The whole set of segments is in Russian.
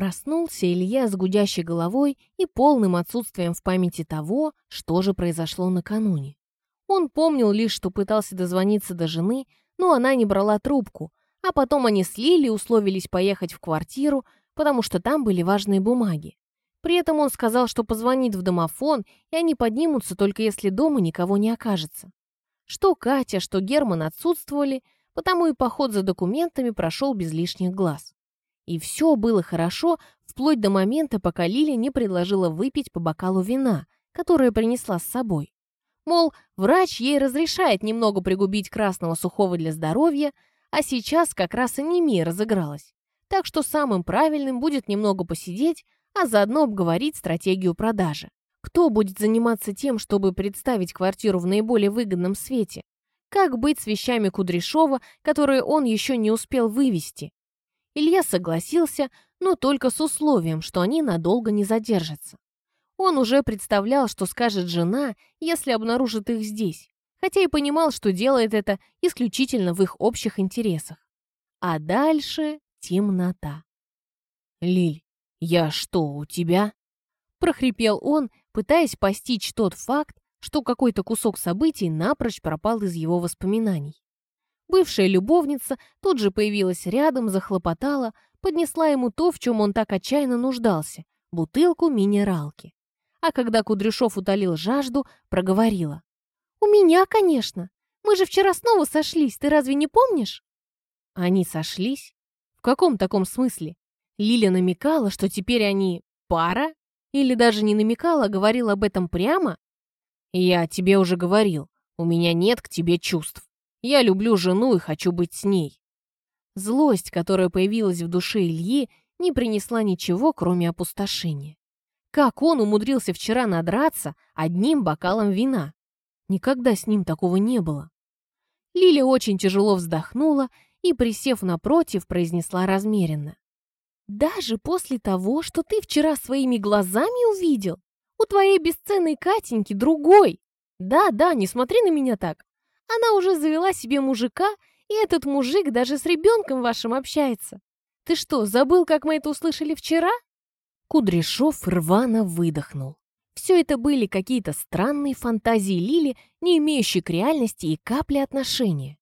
Проснулся Илья с гудящей головой и полным отсутствием в памяти того, что же произошло накануне. Он помнил лишь, что пытался дозвониться до жены, но она не брала трубку, а потом они с Лили условились поехать в квартиру, потому что там были важные бумаги. При этом он сказал, что позвонит в домофон, и они поднимутся только если дома никого не окажется. Что Катя, что Герман отсутствовали, потому и поход за документами прошел без лишних глаз. И все было хорошо, вплоть до момента, пока Лили не предложила выпить по бокалу вина, которое принесла с собой. Мол, врач ей разрешает немного пригубить красного сухого для здоровья, а сейчас как раз анемия разыгралась. Так что самым правильным будет немного посидеть, а заодно обговорить стратегию продажи. Кто будет заниматься тем, чтобы представить квартиру в наиболее выгодном свете? Как быть с вещами Кудряшова, которые он еще не успел вывести? Илья согласился, но только с условием, что они надолго не задержатся. Он уже представлял, что скажет жена, если обнаружит их здесь, хотя и понимал, что делает это исключительно в их общих интересах. А дальше темнота. «Лиль, я что, у тебя?» прохрипел он, пытаясь постичь тот факт, что какой-то кусок событий напрочь пропал из его воспоминаний. Бывшая любовница тут же появилась рядом, захлопотала, поднесла ему то, в чем он так отчаянно нуждался — бутылку минералки. А когда Кудряшов утолил жажду, проговорила. «У меня, конечно. Мы же вчера снова сошлись, ты разве не помнишь?» Они сошлись? В каком таком смысле? Лиля намекала, что теперь они пара? Или даже не намекала, а говорила об этом прямо? «Я тебе уже говорил, у меня нет к тебе чувств». Я люблю жену и хочу быть с ней. Злость, которая появилась в душе Ильи, не принесла ничего, кроме опустошения. Как он умудрился вчера надраться одним бокалом вина? Никогда с ним такого не было. Лиля очень тяжело вздохнула и, присев напротив, произнесла размеренно. «Даже после того, что ты вчера своими глазами увидел, у твоей бесценной Катеньки другой. Да-да, не смотри на меня так. Она уже завела себе мужика, и этот мужик даже с ребенком вашим общается. Ты что, забыл, как мы это услышали вчера?» Кудряшов рвано выдохнул. Все это были какие-то странные фантазии Лили, не имеющие к реальности и капли отношения.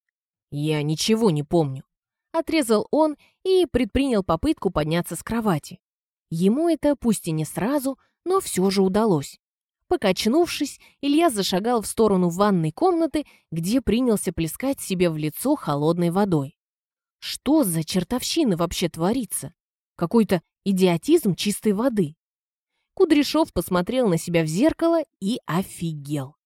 «Я ничего не помню», — отрезал он и предпринял попытку подняться с кровати. Ему это, пусть и не сразу, но все же удалось. Покачнувшись, Илья зашагал в сторону ванной комнаты, где принялся плескать себе в лицо холодной водой. Что за чертовщина вообще творится? Какой-то идиотизм чистой воды. Кудряшов посмотрел на себя в зеркало и офигел.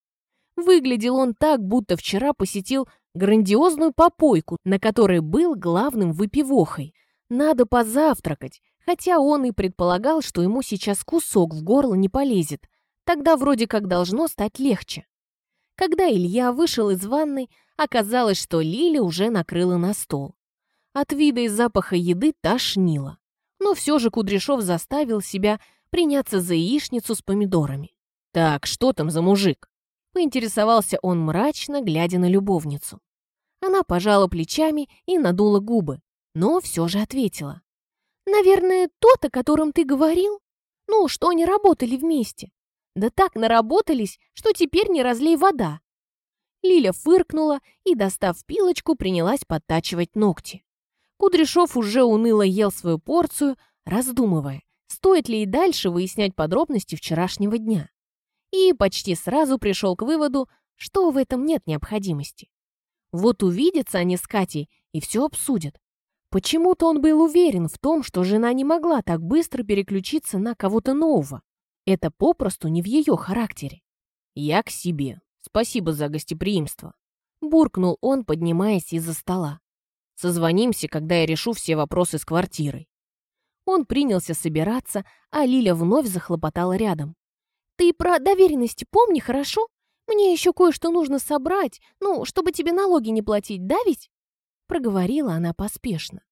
Выглядел он так, будто вчера посетил грандиозную попойку, на которой был главным выпивохой. Надо позавтракать, хотя он и предполагал, что ему сейчас кусок в горло не полезет, Тогда вроде как должно стать легче. Когда Илья вышел из ванной, оказалось, что Лиля уже накрыла на стол. От вида и запаха еды тошнило. Но все же Кудряшов заставил себя приняться за яичницу с помидорами. «Так, что там за мужик?» Поинтересовался он мрачно, глядя на любовницу. Она пожала плечами и надула губы, но все же ответила. «Наверное, тот, о котором ты говорил? Ну, что они работали вместе. Да так наработались, что теперь не разлей вода. Лиля фыркнула и, достав пилочку, принялась подтачивать ногти. Кудряшов уже уныло ел свою порцию, раздумывая, стоит ли и дальше выяснять подробности вчерашнего дня. И почти сразу пришел к выводу, что в этом нет необходимости. Вот увидятся они с Катей и все обсудят. Почему-то он был уверен в том, что жена не могла так быстро переключиться на кого-то нового. Это попросту не в ее характере. «Я к себе. Спасибо за гостеприимство», — буркнул он, поднимаясь из-за стола. «Созвонимся, когда я решу все вопросы с квартирой». Он принялся собираться, а Лиля вновь захлопотала рядом. «Ты про доверенности помни, хорошо? Мне еще кое-что нужно собрать, ну, чтобы тебе налоги не платить, да ведь?» Проговорила она поспешно.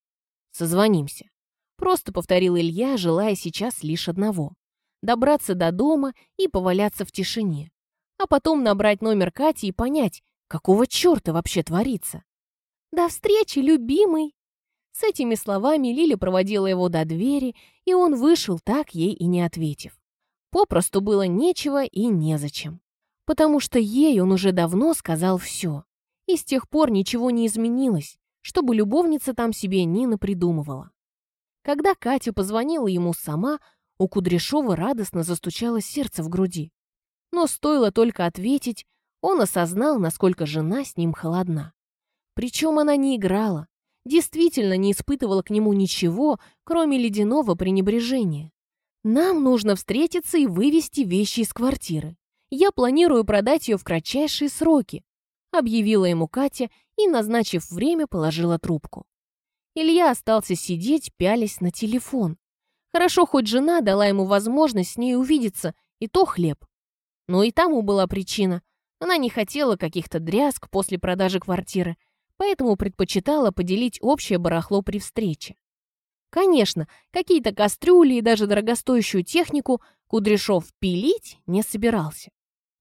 «Созвонимся», — просто повторил Илья, желая сейчас лишь одного добраться до дома и поваляться в тишине. А потом набрать номер Кати и понять, какого черта вообще творится. «До встречи, любимый!» С этими словами Лиля проводила его до двери, и он вышел, так ей и не ответив. Попросту было нечего и незачем. Потому что ей он уже давно сказал все. И с тех пор ничего не изменилось, чтобы любовница там себе не напридумывала. Когда Катя позвонила ему сама, у Кудряшова радостно застучало сердце в груди. Но стоило только ответить, он осознал, насколько жена с ним холодна. Причем она не играла, действительно не испытывала к нему ничего, кроме ледяного пренебрежения. «Нам нужно встретиться и вывести вещи из квартиры. Я планирую продать ее в кратчайшие сроки», объявила ему Катя и, назначив время, положила трубку. Илья остался сидеть, пялясь на телефон. Хорошо, хоть жена дала ему возможность с ней увидеться, и то хлеб. Но и тому была причина. Она не хотела каких-то дрязг после продажи квартиры, поэтому предпочитала поделить общее барахло при встрече. Конечно, какие-то кастрюли и даже дорогостоящую технику Кудряшов пилить не собирался.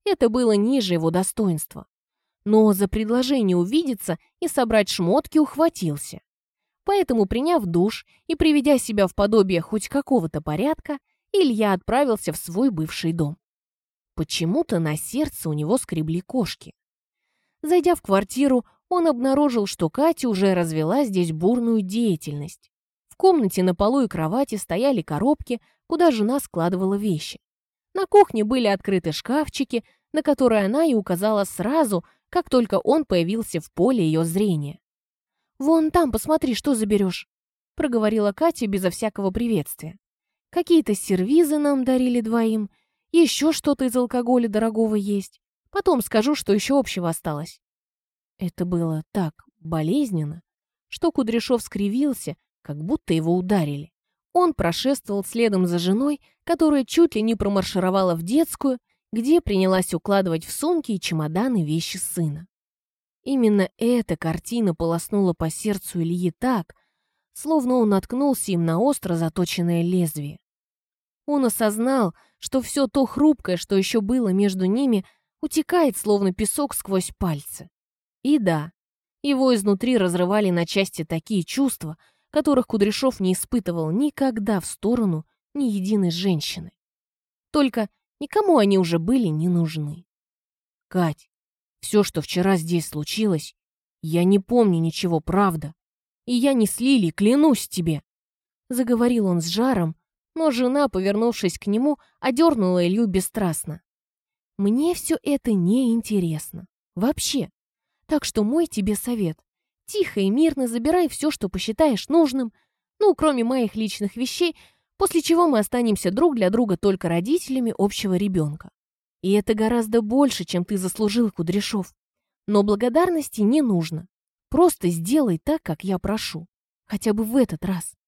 Это было ниже его достоинства. Но за предложение увидеться и собрать шмотки ухватился. Поэтому, приняв душ и приведя себя в подобие хоть какого-то порядка, Илья отправился в свой бывший дом. Почему-то на сердце у него скребли кошки. Зайдя в квартиру, он обнаружил, что Катя уже развела здесь бурную деятельность. В комнате на полу и кровати стояли коробки, куда жена складывала вещи. На кухне были открыты шкафчики, на которые она и указала сразу, как только он появился в поле ее зрения. «Вон там, посмотри, что заберешь», — проговорила Катя безо всякого приветствия. «Какие-то сервизы нам дарили двоим, еще что-то из алкоголя дорогого есть. Потом скажу, что еще общего осталось». Это было так болезненно, что Кудряшов скривился, как будто его ударили. Он прошествовал следом за женой, которая чуть ли не промаршировала в детскую, где принялась укладывать в сумки и чемоданы вещи сына. Именно эта картина полоснула по сердцу Ильи так, словно он наткнулся им на остро заточенное лезвие. Он осознал, что все то хрупкое, что еще было между ними, утекает, словно песок сквозь пальцы. И да, его изнутри разрывали на части такие чувства, которых Кудряшов не испытывал никогда в сторону ни единой женщины. Только никому они уже были не нужны. «Кать, все, что вчера здесь случилось, я не помню ничего, правда. И я не с Лили, клянусь тебе!» Заговорил он с жаром, но жена, повернувшись к нему, одернула Илью бесстрастно. «Мне все это не интересно. Вообще. Так что мой тебе совет. Тихо и мирно забирай все, что посчитаешь нужным, ну, кроме моих личных вещей, после чего мы останемся друг для друга только родителями общего ребенка. И это гораздо больше, чем ты заслужил, Кудряшов. Но благодарности не нужно. Просто сделай так, как я прошу. Хотя бы в этот раз.